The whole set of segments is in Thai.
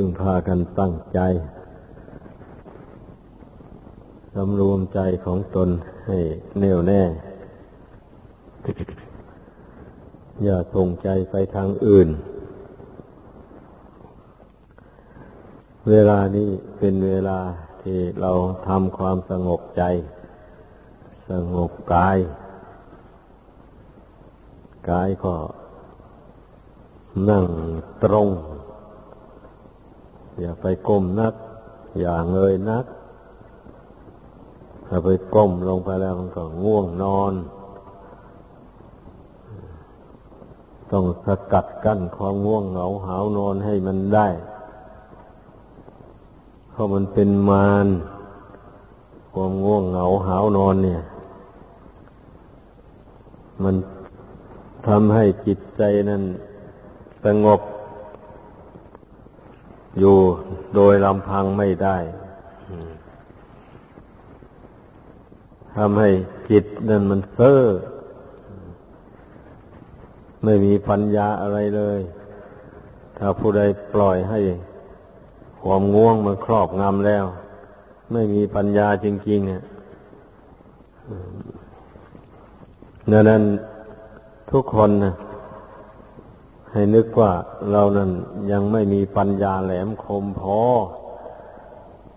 พึงพากันตั้งใจสำรวมใจของตนให้แน่วแน่ อย่าส่งใจไปทางอื่น เวลานี้เป็นเวลาที่เราทำความสงบใจ สงบกาย กายก็นั่งตรง อย่าไปก้มนัก อย่าเงยนัก ถ้าไปก้มลงไปแล้วมันก็ง่วงนอน ต้องสกัดกั้นความง่วงเหงาหาวนอนให้มันได้ เพราะมันเป็นมารความง่วงเหงาหาวนอนเนี่ย มันทำให้จิตใจนั้นสงบ อยู่โดยลำพังไม่ได้ทำให้จิตนั่นมันเซ่อไม่มีปัญญาอะไรเลย ถ้าผู้ใดปล่อยให้ความง่วงมันครอบงำแล้ว ไม่มีปัญญาจริง ๆ เนี่ยดังนั้นทุกคนนะ ให้นึกว่าเรานั้นยังไม่มีปัญญาแหลมคมพอ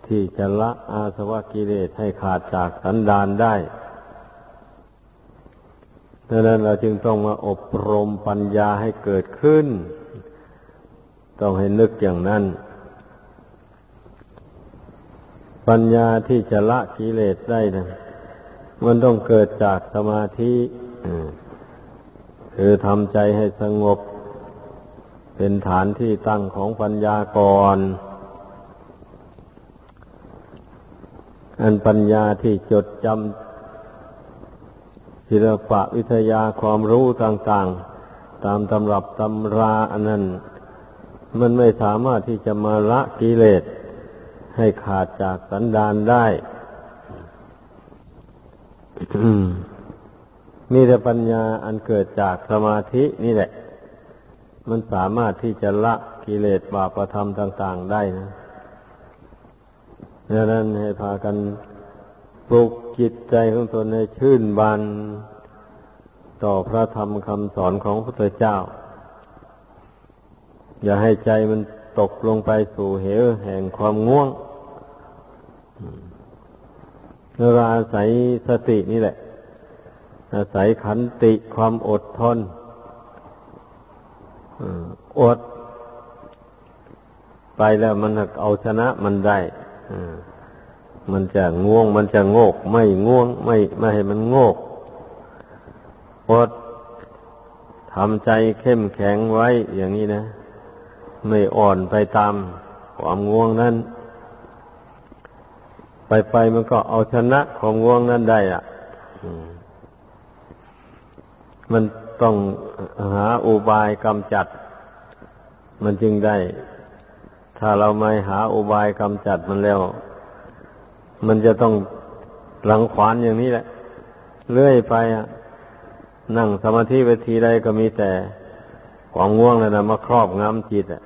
ที่จะละอาสวะกิเลสให้ขาดจากสันดานได้ดังนั้นเราจึงต้องมาอบรมปัญญาให้เกิดขึ้น ต้องให้นึกอย่างนั้น ปัญญาที่จะละกิเลสได้นะมันต้องเกิดจากสมาธิคือทำใจให้สงบ เป็นฐานที่ตั้งของปัญญาก่อนอันปัญญาที่จดจำศิลปะวิทยาความรู้ต่าง ๆ ตามตำรับตำราอันนั้น มันไม่สามารถที่จะมาละกิเลสให้ขาดจากสันดานได้มีแต่ปัญญาอันเกิดจากสมาธินี่แหละ มันสามารถที่จะละกิเลสบาปธรรมต่าง ๆได้นะดังนั้นให้พากันปลุกจิตใจของตนให้ชื่นบานต่อพระธรรมคำสอนของพระพุทธเจ้า อย่าให้ใจมันตกลงไปสู่เหวแห่งความง่วงเราอาศัยสตินี่แหละ อาศัยขันติความอดทน อด ไปแล้วมันเอาชนะมันได้มันจะง่วง มันจะโงก ไม่ง่วง ไม่ไม่ให้มันโงกอดทำใจเข้มแข็งไว้อย่างนี้นะ ไม่อ่อนไปตามความง่วงนั้น ไปไปมันก็เอาชนะของง่วงนั้นได้อะมัน ต้องหาอุบายกำจัด มันจึงได้ ถ้าเราไม่หาอุบายกำจัดมันแล้ว มันจะต้องหลังขวานอย่างนี้แหละ เลื่อยไปอะนั่งสมาธิไปทีใดก็มีแต่ความง่วงเลยนะมาครอบงำจิตอะ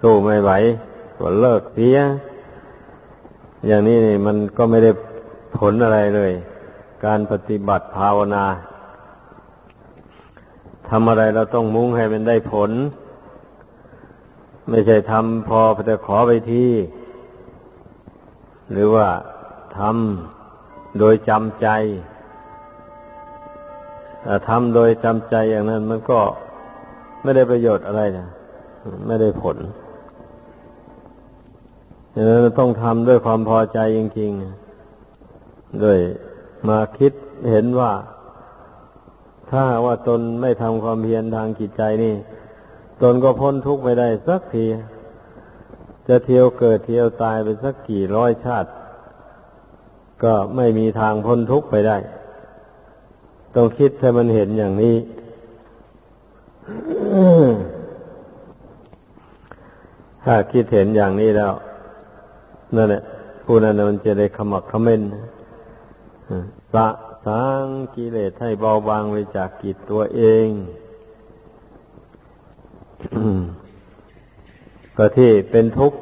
สู้ไม่ไหวก็เลิกเสีย อย่างนี้นี่มันก็ไม่ได้ผลอะไรเลย การปฏิบัติภาวนา ทำอะไรเราต้องมุ่งให้มันได้ผล ไม่ใช่ทำพอแต่ขอไปที่ หรือว่าทำโดยจำใจถ้าทำโดยจำใจอย่างนั้น มันก็ไม่ได้ประโยชน์อะไรนะไม่ได้ผลดังนั้นต้องทำด้วยความพอใจจริงๆด้วยมาคิดเห็นว่า ถ้าว่าตนไม่ทำความเพียรทางจิตใจนี่ ตนก็พ้นทุกข์ไม่ได้สักที จะเที่ยวเกิดเที่ยวตายไปสักกี่ร้อยชาติ ก็ไม่มีทางพ้นทุกข์ไปได้ ต้องคิดให้มันเห็นอย่างนี้ถ้าคิดเห็นอย่างนี้แล้วนั่นแหละผู้นั้นมันจะได้ขมักขม้นสะ สางกิเลสให้เบาบางไปจากกิจตัวเอง ก็ที่เป็นทุกข์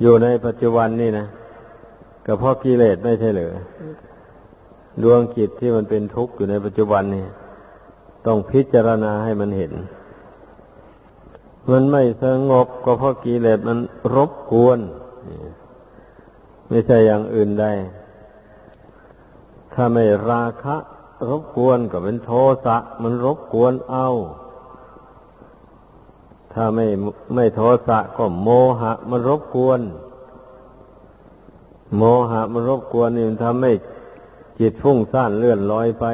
อยู่ในปัจจุบันนี่นะก็เพราะกิเลสไม่ใช่เหรือดวงจิตที่มันเป็นทุกข์อยู่ในปัจจุบันนี่ต้องพิจารณาให้มันเห็น มันไม่สงบก็เพราะกิเลสมันรบกวน ไม่ใช่อย่างอื่นใด ถ้าไม่ราคะ รบกวนก็เป็นโทสะมันรบกวนเอา ถ้าไม่ไม่โทสะก็โมหะ มันรบกวน โมหะ มันรบกวนนี่มันทำให้จิตฟุ้งซ่านเลื่อนลอยไป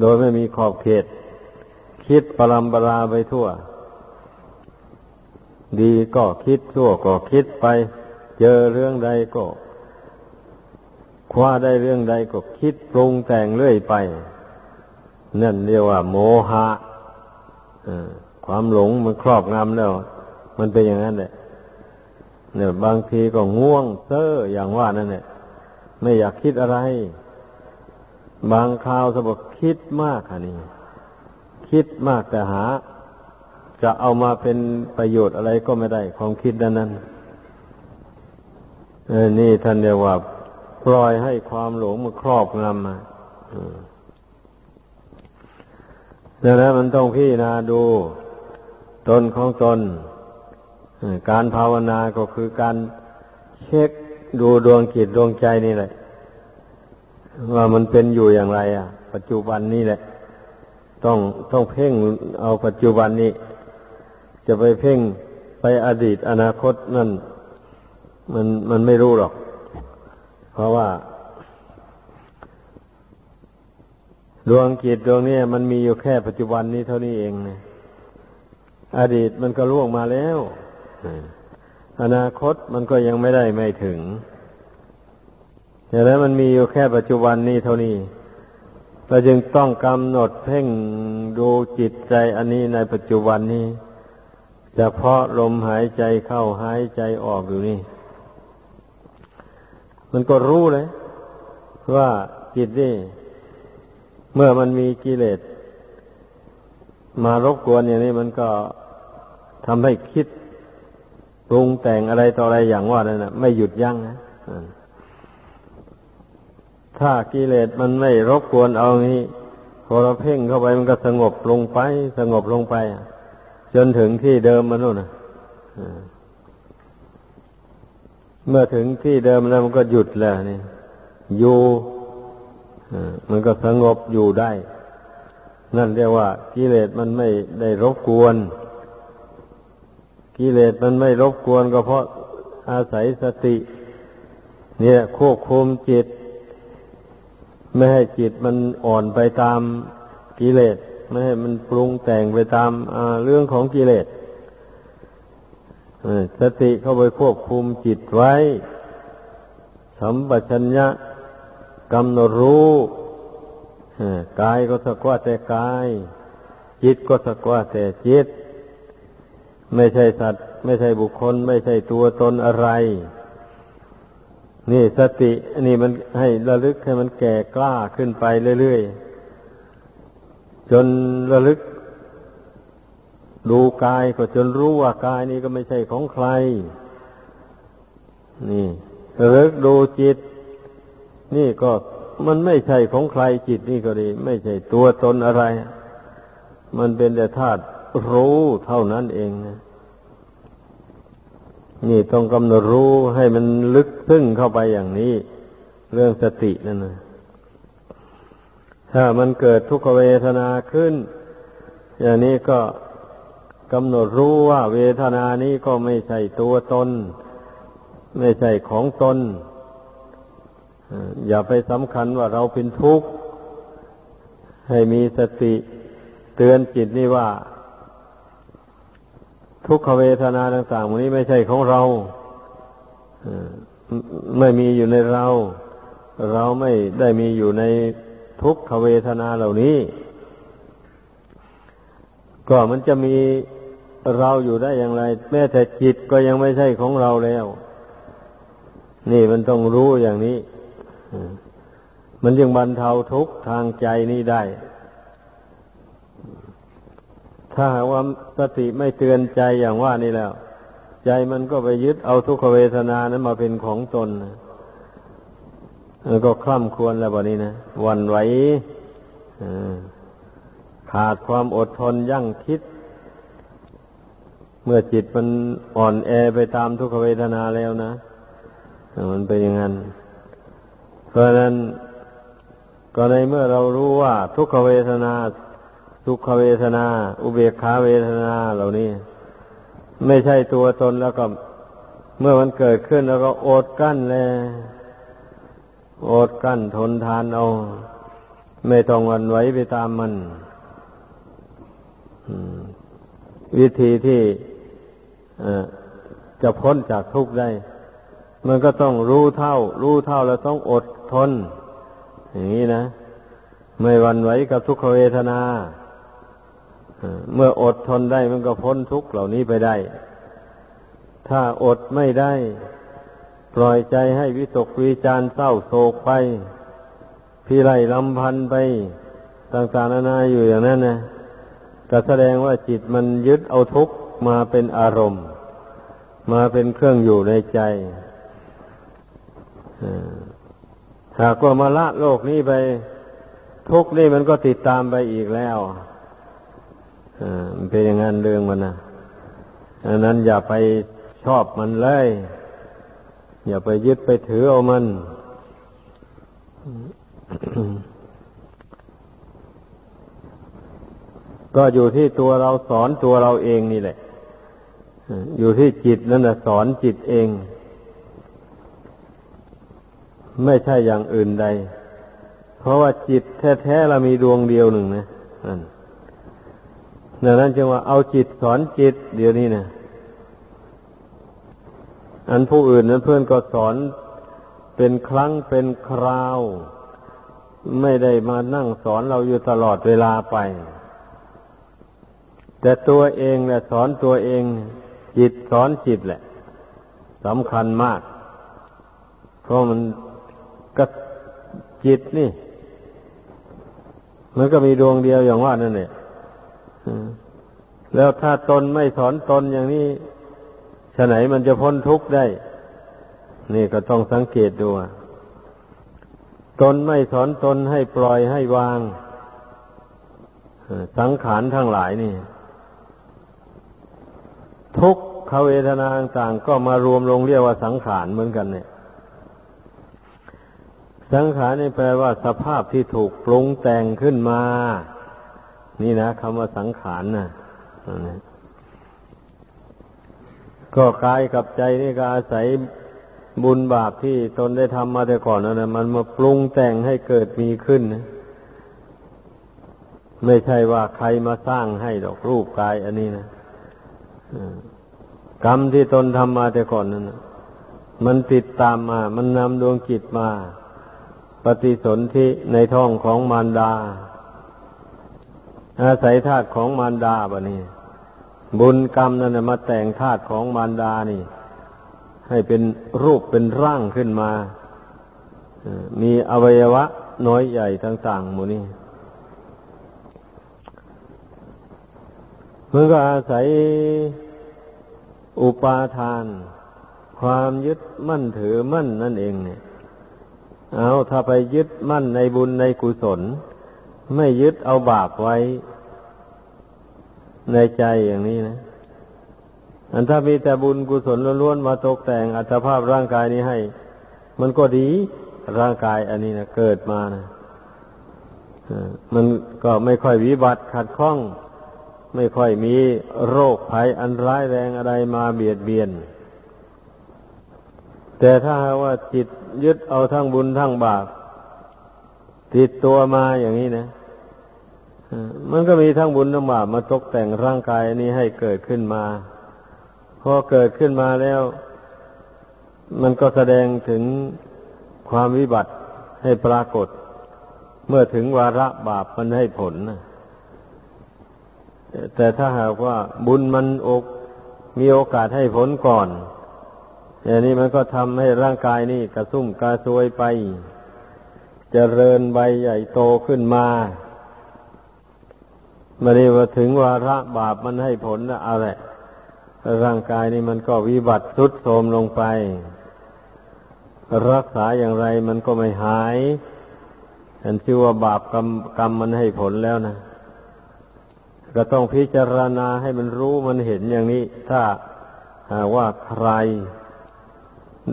โดยไม่มีขอบเขต คิดปรำปราไปทั่ว ดีก็คิดชั่วก็คิดไป เจอเรื่องใดก็ คว้าได้เรื่องใดก็คิดปรุงแต่งเรื่อยไป นั่นเรียกว่า โมหะความหลงมันครอบงำแล้ว มันเป็นอย่างนั้นแหละเนี่ยบางทีก็ง่วงเซ้ออย่างว่านั่นแหละไม่อยากคิดอะไร บางคราวสมบคิดมากค่ะนี่คิดมากแต่หา จะเอามาเป็นประโยชน์อะไรก็ไม่ได้ ความคิดนั้นนั้นเออนี่ท่านเรียกว่า ปล่อยให้ความหลงมันครอบงำมาดังนั้นมันต้องพี่นาดูตนของตน การภาวนาก็คือการเช็คดูดวงจิตดวงใจนี่แหละ ว่ามันเป็นอยู่อย่างไร อะ ปัจจุบันนี้แหละ ต้องต้องเพ่งเอาปัจจุบันนี้ จะไปเพ่งไปอดีตอนาคตนั่น มันมันไม่รู้หรอก เพราะว่า ดวงจิตดวงนี้มันมีอยู่แค่ปัจจุบันนี้เท่านี้เองนะอดีตมันก็ล่วงมาแล้วอนาคตมันก็ยังไม่ได้ไม่ถึงแต่แล้วมันมีอยู่แค่ปัจจุบันนี้เท่านี้เราจึงต้องกำหนดเพ่งดูจิตใจอันนี้ในปัจจุบันนี้เฉพาะลมหายใจเข้าหายใจออกอยู่นี่ มันก็รู้เลย ว่าจิตนี่เมื่อมันมีกิเลสมารบกวนอย่างนี้มันก็ทำให้คิดปรุงแต่งอะไรต่ออะไรอย่างว่านั่นนะไม่หยุดยั้งนะถ้ากิเลสมันไม่รบกวนเอางี้พอเราเพ่งเข้าไปมันก็สงบลงไป สงบลงไป จนถึงที่เดิมมันนู่นนะ เมื่อถึงที่เดิมแล้วมันก็หยุดแล้วนี่อยู่มันก็สงบอยู่ได้ นั่นเรียกว่ากิเลสมันไม่ได้รบกวน กิเลสมันไม่รบกวนก็เพราะอาศัยสติ เนี่ยควบคุมจิต ไม่ให้จิตมันอ่อนไปตามกิเลส ไม่ให้มันปรุงแต่งไปตามเรื่องของกิเลส สติเข้าไปควบคุมจิตไว้สัมปชัญญะกำหนดรู้กายก็สักว่าแต่กาย จิตก็สักว่าแต่จิต ไม่ใช่สัตว์ ไม่ใช่บุคคล ไม่ใช่ตัวตนอะไร นี่สตินี่มันให้ระลึกให้มันแก่กล้าขึ้นไปเรื่อยๆจนระลึก ดูกายก็จนรู้ว่ากายนี้ก็ไม่ใช่ของใคร นี่เลิกดูจิต นี่ก็มันไม่ใช่ของใครจิตนี่ก็ดี ไม่ใช่ตัวตนอะไร มันเป็นแต่ธาตุรู้เท่านั้นเองนะนี่ต้องกำหนดรู้ให้มันลึกซึ้งเข้าไปอย่างนี้ เรื่องสตินั่นนะถ้ามันเกิดทุกขเวทนาขึ้น อย่างนี้ก็ กำหนดรู้ว่าเวทนานี้ก็ไม่ใช่ตัวตน ไม่ใช่ของตน อย่าไปสำคัญว่าเราเป็นทุกข์ ให้มีสติเตือนจิตนี่ว่า ทุกขเวทนาต่างๆมันนี้ไม่ใช่ของเรา ไม่มีอยู่ในเรา เราไม่ได้มีอยู่ในทุกขเวทนาเหล่านี้ ก็มันจะมี เราอยู่ได้อย่างไร แม้แต่จิตก็ยังไม่ใช่ของเราแล้ว นี่มันต้องรู้อย่างนี้ มันยังบรรเทาทุกข์ทางใจนี้ได้ ถ้าว่าสติไม่เตือนใจอย่างว่านี่แล้ว ใจมันก็ไปยึดเอาทุกขเวทนานั้นมาเป็นของตนแล้วก็คล่ำควรแล้วบนี้นะวันไหวขาดความอดทนยั่งคิด เมื่อจิตมันอ่อนแอไปตามทุกขเวทนาแล้วนะมันเป็นอย่างนั้น เพราะนั้นก็ในเมื่อเรารู้ว่า ทุกขเวทนาสุขเวทนา อุเบกขาเวทนาเหล่านี้ ไม่ใช่ตัวตนแล้วก็ เมื่อมันเกิดขึ้นแล้วก็อดกั้นเลยอดกั้นทนทานเอาไม่ต้องวันไหวไปตามมันวิธีที่ จะพ้นจากทุกข์ได้ มันก็ต้องรู้เท่า รู้เท่าแล้วต้องอดทน อย่างนี้นะ ไม่วันไหวกับทุกขเวทนา เมื่ออดทนได้มันก็พ้นทุกข์เหล่านี้ไปได้ ถ้าอดไม่ได้ ปล่อยใจให้วิตกวิจารเศร้าโศกไปพี่ไล่ลำพันไป ต่างๆนานาอยู่อย่างนั้นนะก็แสดงว่าจิตมันยึดเอาทุกข์ มาเป็นอารมณ์ มาเป็นเครื่องอยู่ในใจหากว่ามาละโลกนี้ไป ทุกนี่มันก็ติดตามไปอีกแล้วมันเป็นอย่างนั้นเรื่องมันนะอันนั้นอย่าไปชอบมันเลย อย่าไปยึดไปถือเอามันก็อยู่ที่ตัวเราสอนตัวเราเองนี่แหละ อยู่ที่จิตนั่นแหะสอนจิตเอง ไม่ใช่อย่างอื่นใด เพราะว่าจิตแท้ๆเรามีดวงเดียวหนึ่งนะนั่นดังนั้นจึงว่าเอาจิตสอนจิตเดี๋ยวนี้นะอันผู้อื่นนั้นเพื่อนก็สอนเป็นครั้งเป็นคราว ไม่ได้มานั่งสอนเราอยู่ตลอดเวลาไป แต่ตัวเองแหละสอนตัวเอง จิตสอนจิตแหละสำคัญมาก เพราะมันก็จิตนี่ มันก็มีดวงเดียวอย่างว่านั่นแหละแล้วถ้าตนไม่สอนตนอย่างนี้ฉะไหนมันจะพ้นทุกข์ได้ นี่ก็ต้องสังเกตดูตนไม่สอนตนให้ปล่อยให้วาง สังขารทั้งหลายนี่ ทุกขเวทนาต่างก็มารวมลงเรียกว่าสังขารเหมือนกันเนี่ย สังขารนี่แปลว่าสภาพที่ถูกปรุงแต่งขึ้นมา นี่นะคำว่าสังขารนะก็กายกับใจนี่ก็อาศัยบุญบาปที่ตนได้ทำมาแต่ก่อนนั่นนะมันมาปรุงแต่งให้เกิดมีขึ้นนะไม่ใช่ว่าใครมาสร้างให้ดอกรูปกายอันนี้นะ กรรมที่ตนทำมาแต่ก่อนนั้นมันติดตามมา มันนำดวงจิตมา ปฏิสนธิในท้องของมารดา อาศัยธาตุของมารดาบะนี่บุญกรรมนั่นมาแต่งธาตุของมารดานี่ ให้เป็นรูปเป็นร่างขึ้นมา มีอวัยวะน้อยใหญ่ต่างๆหมูนี่ มันก็อาศัยอุปาทาน ความยึดมั่นถือมั่นนั่นเองเนี่ย เอาถ้าไปยึดมั่นในบุญในกุศล ไม่ยึดเอาบาปไว้ ในใจอย่างนี้นะอันถ้ามีแต่บุญกุศลล้วนๆมาตกแต่งอัตภาพร่างกายนี้ให้ มันก็ดีร่างกายอันนี้นะเกิดมานะมันก็ไม่ค่อยวิบัติขัดข้อง ไม่ค่อยมีโรคภัยอันร้ายแรงอะไรมาเบียดเบียน แต่ถ้าว่าจิตยึดเอาทั้งบุญทั้งบาป ติดตัวมาอย่างนี้นะมันก็มีทั้งบุญทั้งบาปมาตกแต่งร่างกายนี้ให้เกิดขึ้นมา พอเกิดขึ้นมาแล้ว มันก็แสดงถึงความวิบัติให้ปรากฏ เมื่อถึงวาระบาปมันให้ผลนะ แต่ถ้าหากว่าบุญมันอกมีโอกาสให้ผลก่อนอย่างนี้มันก็ทำให้ร่างกายนี่กระซุ่มกระซวยไปจเจริญใบใหญ่โตขึ้นมามาได้ว่าถึงวาระบาปมันให้ผลนะอะไรร่างกายนี่มันก็วิบัติสุดโทรมลงไป รักษาอย่างไรมันก็ไม่หายอันชื่อว่าบาปกรรมกรรมมันให้ผลแล้วนะ ก็ต้องพิจารณาให้มันรู้มันเห็นอย่างนี้ ถ้าหาว่าใคร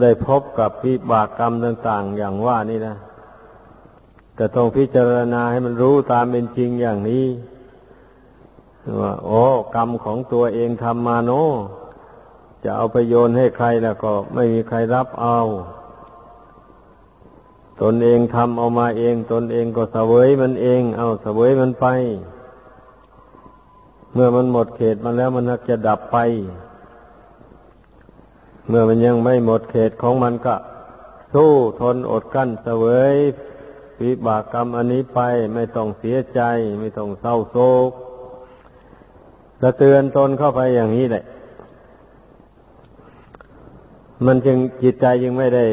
ได้พบกับวิบากกรรมต่าง ๆ อย่างว่านี่นะก็ต้องพิจารณาให้มันรู้ตามเป็นจริงอย่างนี้ว่าโอ้กรรมของตัวเองทำมาโน จะเอาไปโยนให้ใครแล้วก็ไม่มีใครรับเอา ตนเองทำเอามาเอง ตนเองก็เสวยมันเอง เอาเสวยมันไป เมื่อมันหมดเขตมันแล้วมันจะดับไป เมื่อมันยังไม่หมดเขตของมันก็ สู้ทนอดกั้นเสวยวิบากกรรมอันนี้ไปไม่ต้องเสียใจ ไม่ต้องเศร้าโศกจะเตือนตนเข้าไปอย่างนี้แหละ มันจึงจิตใจยังไม่ได้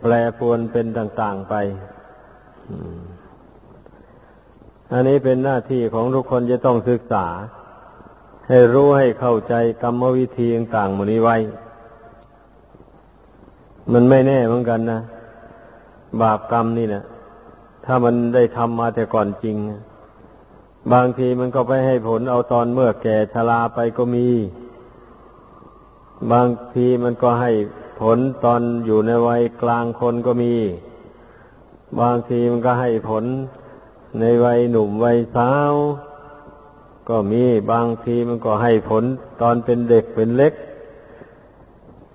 แปรปวนเป็นต่าง ๆไปอั อันนี้เป็นหน้าที่ของทุกคนจะต้องศึกษา ให้รู้ให้เข้าใจกรรมวิธีต่างๆมนี้ไว้ มันไม่แน่เหมือนกันนะ บาปกรรมนี่นะถ้ามันได้ทำมาแต่ก่อนจริง บางทีมันก็ไปให้ผลเอาตอนเมื่อแก่ชราไปก็มี บางทีมันก็ให้ผลตอนอยู่ในวัยกลางคนก็มี บางทีมันก็ให้ผล ในวัยหนุ่มวัยสาว ก็มีบางทีมันก็ให้ผลตอนเป็นเด็กเป็นเล็ก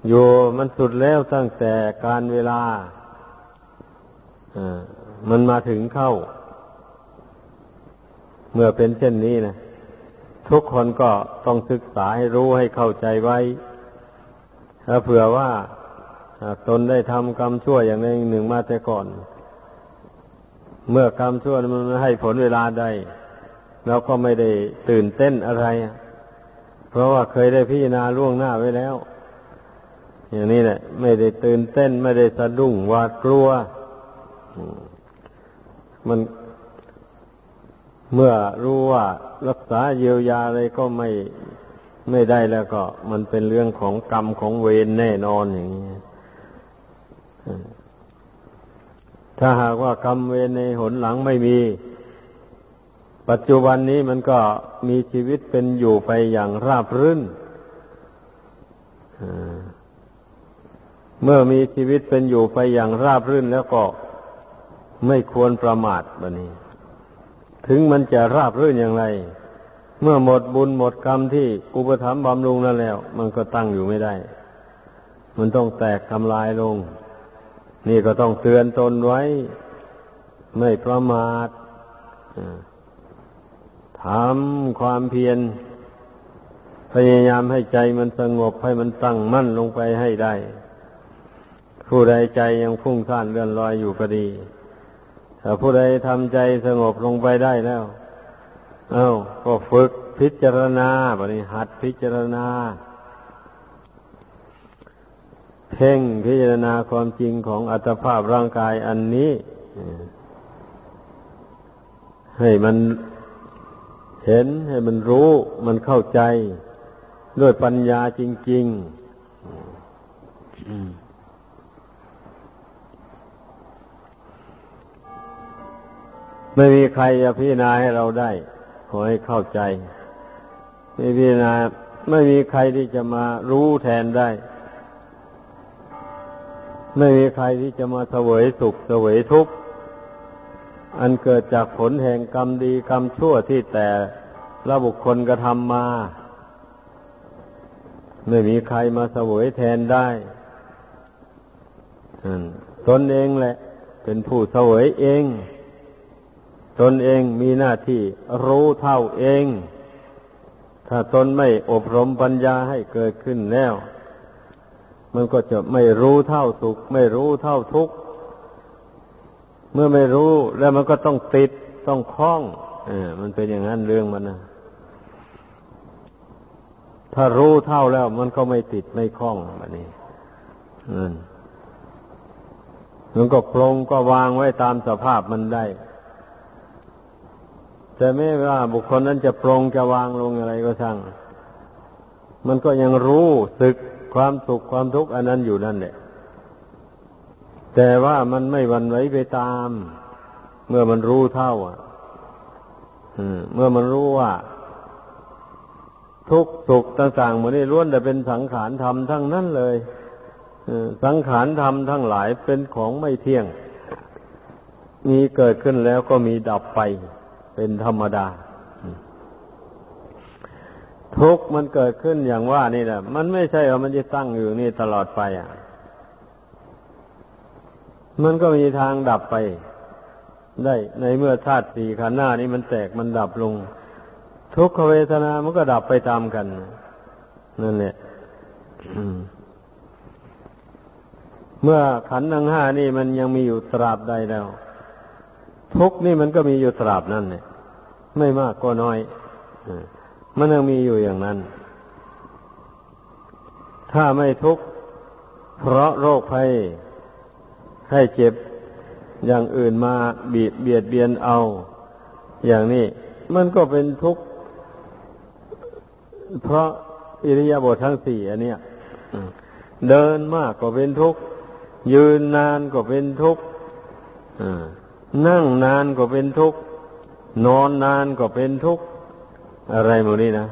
อยู่มันสุดแล้วตั้งแต่การเวลาอ่ามันมาถึงเข้า เมื่อเป็นเช่นนี้นะทุกคนก็ต้องศึกษาให้รู้ให้เข้าใจไว้ ถ้าเผื่อว่าตนได้ทำกรรมชั่วอย่างใดหนึ่งมาแต่ก่อน เมื่อกรรมชั่วมันให้ผลเวลาใดเราก็ไม่ได้ตื่นเต้นอะไร เพราะว่าเคยได้พิจารณาล่วงหน้าไว้แล้ว อย่างนี้แหละ ไม่ได้ตื่นเต้น ไม่ได้สะดุ้งหวาดกลัว มันเมื่อรู้ว่ารักษาเยียวยาอะไรก็ไม่ไม่ได้แล้วก็ มันเป็นเรื่องของกรรมของเวรแน่นอนอย่างนี้ ถ้าหากว่ากรรมเวรในหนหลังไม่มี ปัจจุบันนี้มันก็มีชีวิตเป็นอยู่ไปอย่างราบรื่นเมื่อมีชีวิตเป็นอยู่ไปอย่างราบรื่นแล้วก็ไม่ควรประมาทบะนี้ ถึงมันจะราบรื่นอย่างไร เมื่อหมดบุญหมดกรรมที่อุปถัมภ์บำรุงนั่นแล้ว มันก็ตั้งอยู่ไม่ได้ มันต้องแตกทำลายลง นี่ก็ต้องเตือนตนไว้ ไม่ประมาททำความเพียร พยายามให้ใจมันสงบให้มันตั้งมั่นลงไปให้ได้ ผู้ใดใจยังพุ่งซ่านเลื่อนลอยอยู่ก็ดีถ้าผู้ใดทำใจสงบลงไปได้แล้ว เอา้าก็ฝึกพิจารณาบริหัดพิจารณา เพ่งพิจารณาความจริงของอัตภาพร่างกายอันนี้ ให้มันเห็นให้มันรู้ มันเข้าใจ ด้วยปัญญาจริง ๆไม่มีใครจะพิจารณาให้เราได้ ขอให้เข้าใจ ไม่พิจารณาไม่มีใครที่จะมารู้แทนได้ ไม่มีใครที่จะมาเสวยสุขเสวยทุกข์อันเกิดจากผลแห่งกรรมดีกรรมชั่วที่แต่ละบุคคลกระทำมา ไม่มีใครมาเสวยแทนได้ตนเองแหละ เป็นผู้เสวยเอง ตนเองมีหน้าที่รู้เท่าเอง ถ้าตนไม่อบรมปัญญาให้เกิดขึ้นแล้ว มันก็จะไม่รู้เท่าสุข ไม่รู้เท่าทุกข์เมื่อไม่รู้แล้วมันก็ต้องติดต้องคล้องเออมันเป็นอย่างนั้นเรื่องมันนะถ้ารู้เท่าแล้วมันก็ไม่ติดไม่คล้องแบบนี้มันก็ปรงก็วางไว้ตามสภาพมันได้จแต่ไม่ว่าบุคคลนั้นจะปรงจะวางลงอะไรก็ช่าง มันก็ยังรู้สึก ความสุขความทุกข์อันนั้นอยู่นั่นแหละ แต่ว่ามันไม่วันไหวไปตาม เมื่อมันรู้เท่า อะเมื่อมันรู้ว่า ทุกสุขต่างๆเหมดนี้ล้วนแต่เป็นสังขารธรรมทั้งนั้นเลยสังขารธรรมทั้งหลายเป็นของไม่เที่ยง มีเกิดขึ้นแล้วก็มีดับไป เป็นธรรมดา ทุกมันเกิดขึ้นอย่างว่านี่แหละ มันไม่ใช่ว่ามันจะตั้งอยู่นี่ตลอดไปอะ มันก็มีทางดับไป ได้ในเมื่อธาตุสี่ขันธ์หน้านี้มันแตกมันดับลง ทุกขเวทนา มันก็ดับไปตามกัน นั่นแหละเมื่อขันธ์ทั้งห้านี่มันยังมีอยู่ตราบใดแล้ว ทุกนี่มันก็มีอยู่ตราบนั่นเนี่ยไม่มากก็น้อย มันยังมีอยู่อย่างนั้น ถ้าไม่ทุกข์เพราะโรคภัยไข้เจ็บอย่างอื่นมาบีบเบียดเบียนเอา อย่างนี้ มันก็เป็นทุกข์เพราะอิริยาบถทั้งสี่อันเนี้ยเดินมากก็เป็นทุกข์ยืนนานก็เป็นทุกข์นั่งนานก็เป็นทุกข์นอนนานก็เป็นทุกข์ อะไรหมดนี้นะ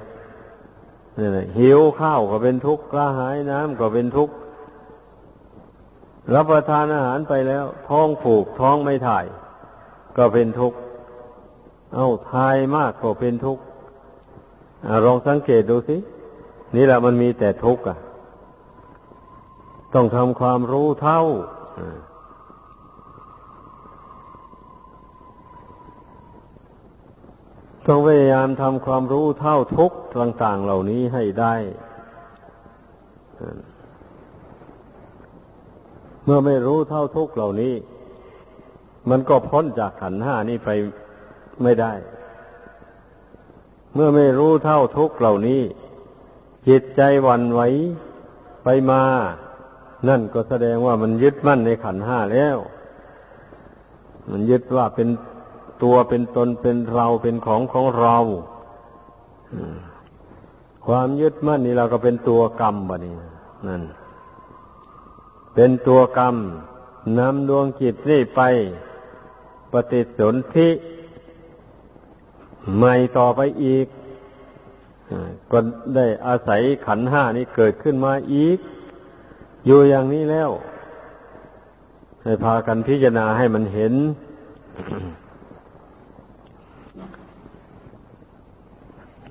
นี่แหละหิวข้าวก็เป็นทุกข์กระหายน้ำก็เป็นทุกข์รับประทานอาหารไปแล้ว ท้องผูกท้องไม่ถ่าย ก็เป็นทุกข์เอาทายมากก็เป็นทุกข์ลองสังเกตดูสินี่แหละมันมีแต่ทุกข์อะ ต้องทำความรู้เท่า ต้องพยายามทำความรู้เท่าทุกต่าง ๆ เหล่านี้ให้ได้ เมื่อไม่รู้เท่าทุกเหล่านี้ มันก็พ้นจากขันห้านี้ไปไม่ได้ เมื่อไม่รู้เท่าทุกเหล่านี้ จิตใจวันไหวไปมา นั่นก็แสดงว่ามันยึดมั่นในขันห้าแล้ว มันยึดว่าเป็น ตัวเป็นตนเป็นเราเป็นของของเราความยึดมั่นนี่เราก็เป็นตัวกรรมบะนี่นั่น เป็นตัวกรรมนำดวงจิตนี่ไปปฏิสนธิใหม่ต่อไปอีกก็ได้อาศัยขันห้านี้เกิดขึ้นมาอีก อยู่อย่างนี้แล้ว ให้พากันพิจารณาให้มันเห็น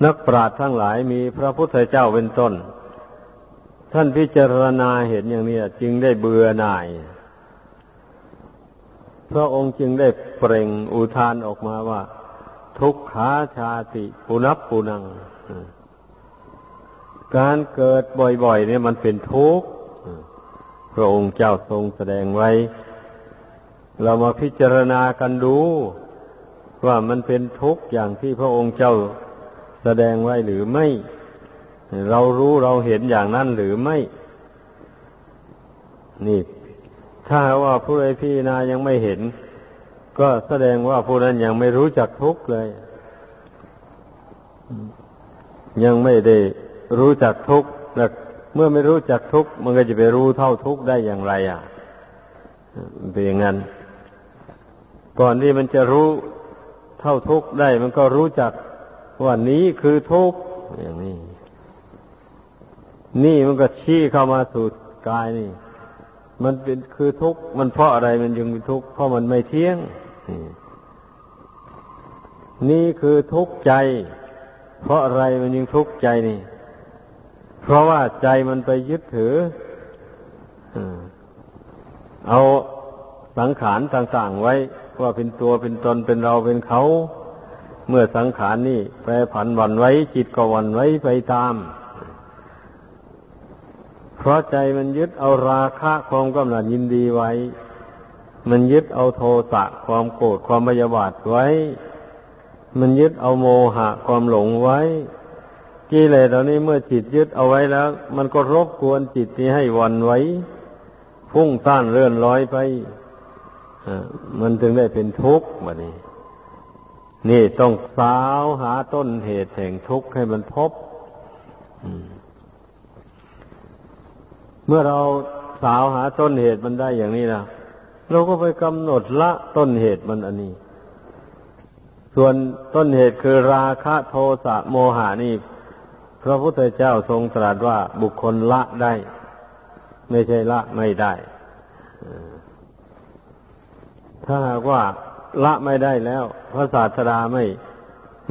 นักปราชญ์ทั้งหลายมีพระพุทธเจ้าเป็นต้น ท่านพิจารณาเห็นอย่างนี้จึงได้เบื่อหน่าย พระองค์จึงได้เปล่งอุทานออกมาว่า ทุกขาชาติปุนับปุนัง การเกิดบ่อยๆเนี่ยมันเป็นทุกข์พระองค์เจ้าทรงแสดงไว้ เรามาพิจารณากันดู ว่ามันเป็นทุกข์อย่างที่พระองค์เจ้า แสดงไว้หรือไม่ เรารู้เราเห็นอย่างนั้นหรือไม่ นี่ ถ้าว่าผู้ใดพี่นายังไม่เห็น ก็แสดงว่าผู้นั้นยังไม่รู้จักทุกข์เลย ยังไม่ได้รู้จักทุกข์แต่เมื่อไม่รู้จักทุกข์มันก็จะไปรู้เท่าทุกข์ได้อย่างไร อะเป็นอย่างนั้น ก่อนที่มันจะรู้เท่าทุกข์ได้ มันก็รู้จัก ว่านี้คือทุกข์อย่างนี้ นี่มันก็ชี้เข้ามาสู่กายนี่ มันเป็นคือทุกข์มันเพราะอะไรมันยังเป็นทุกข์เพราะมันไม่เที่ยง นี่คือทุกข์ใจ เพราะอะไรมันยังทุกข์ใจนี่ เพราะว่าใจมันไปยึดถือเอาสังขารต่างๆไว้ว่าเป็นตัวเป็นตนเป็นเราเป็นเขา เมื่อสังขารนี่แปรผันวันไว้ จิตก็วันไว้ไปตาม เพราะใจมันยึดเอาราคะความกำหนัดยินดีไว้ มันยึดเอาโทสะความโกรธความพยาบาทไว้ มันยึดเอาโมหะความหลงไว้กิเลสเหล่านี้เมื่อจิตยึดเอาไว้แล้ว มันก็รบกวนจิตนี้ให้วันไว้พุ่งซ่านเลื่อนลอยไปมันถึงได้เป็นทุกข์แบบนี้ นี่ต้องสาวหาต้นเหตุแห่งทุกข์ให้มันพบ เมื่อเราสาวหาต้นเหตุมันได้อย่างนี้นะเราก็ไปกำหนดละต้นเหตุมันอันนี้ ส่วนต้นเหตุคือราคะโทสะโมหานี่ พระพุทธเจ้าทรงตรัสว่าบุคคลละได้ ไม่ใช่ละไม่ได้ ถ้าหากว่า ละไม่ได้แล้ว พระศาสดาไม่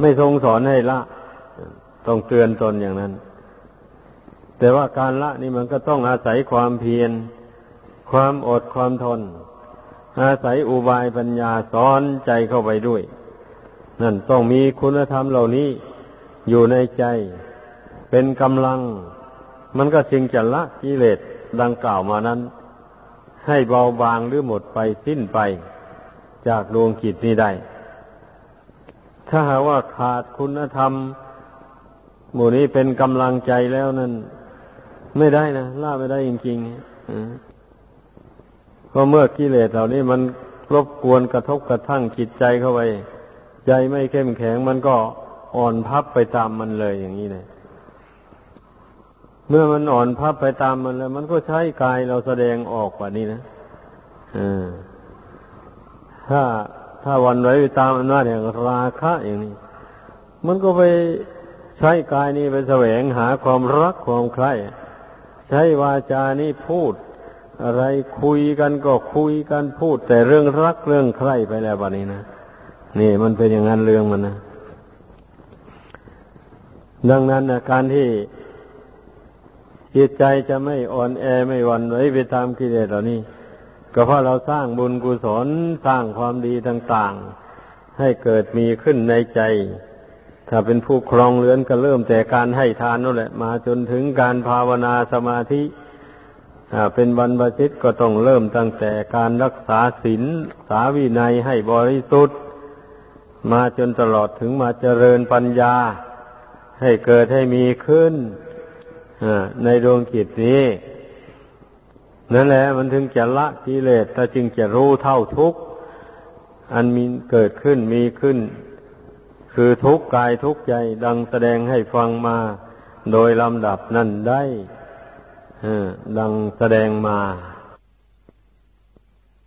ไม่ทรงสอนให้ละ ต้องเตือนตนอย่างนั้น แต่ว่าการละนี่มันก็ต้องอาศัยความเพียร ความอดความทน อาศัยอุบายปัญญาสอนใจเข้าไปด้วย นั่นต้องมีคุณธรรมเหล่านี้อยู่ในใจ เป็นกำลัง มันก็จึงจะละกิเลสดังกล่าวมานั้น ให้เบาบางหรือหมดไปสิ้นไป จากดวงจิตนี้ได้ ถ้าหาว่าขาดคุณธรรม หมู่นี้เป็นกำลังใจแล้วนั่นไม่ได้นะล่าไม่ได้จริงๆเพราะเมื่อกิเลสเหล่านี้มันรบกวนกระทบกระทั่งจิตใจเข้าไป ใจไม่เข้มแข็งมันก็อ่อนพับไปตามมันเลยอย่างนี้เลยเมื่อมันอ่อนพับไปตามมันแล้ว มันก็ใช้กายเราแสดงออกกว่านี้นะอ่า ถ้าถ้าวันไหวไปตามอำนาจแห่งราคะอย่างนี้ มันก็ไปใช้กายนี้ไปแสวงหาความรักความใคร่ใช้วาจานี้พูด อะไรคุยกันก็คุยกันพูด แต่เรื่องรักเรื่องใคร่ไปแล้ววันนี้นะนี่มันเป็นอย่างนั้นเรื่องมันนะดังนั้นนะการที่จิตใจจะไม่อ่อนแอไม่หวั่นไหวไปตามกิเลสเหล่านี้ ก็เพราะเราสร้างบุญกุศลสร้างความดีต่างๆ ให้เกิดมีขึ้นในใจ ถ้าเป็นผู้ครองเรือนก็เริ่มแต่การให้ทานนั่นแหละ มาจนถึงการภาวนาสมาธิถ้าเป็นบรรพชิตก็ต้องเริ่มตั้งแต่การรักษาศีลสาวินัยให้บริสุทธิ์ มาจนตลอดถึงมาเจริญปัญญา ให้เกิดให้มีขึ้นในดวงจิตนี้ นั่นแหละมันถึงจะละกิเลสแต่จึงจะรู้เท่าทุกข์อันมีเกิดขึ้นมีขึ้น คือทุกข์กายทุกข์ใจดังแสดงให้ฟังมาโดยลำดับนั่นได้ดังแสดงมา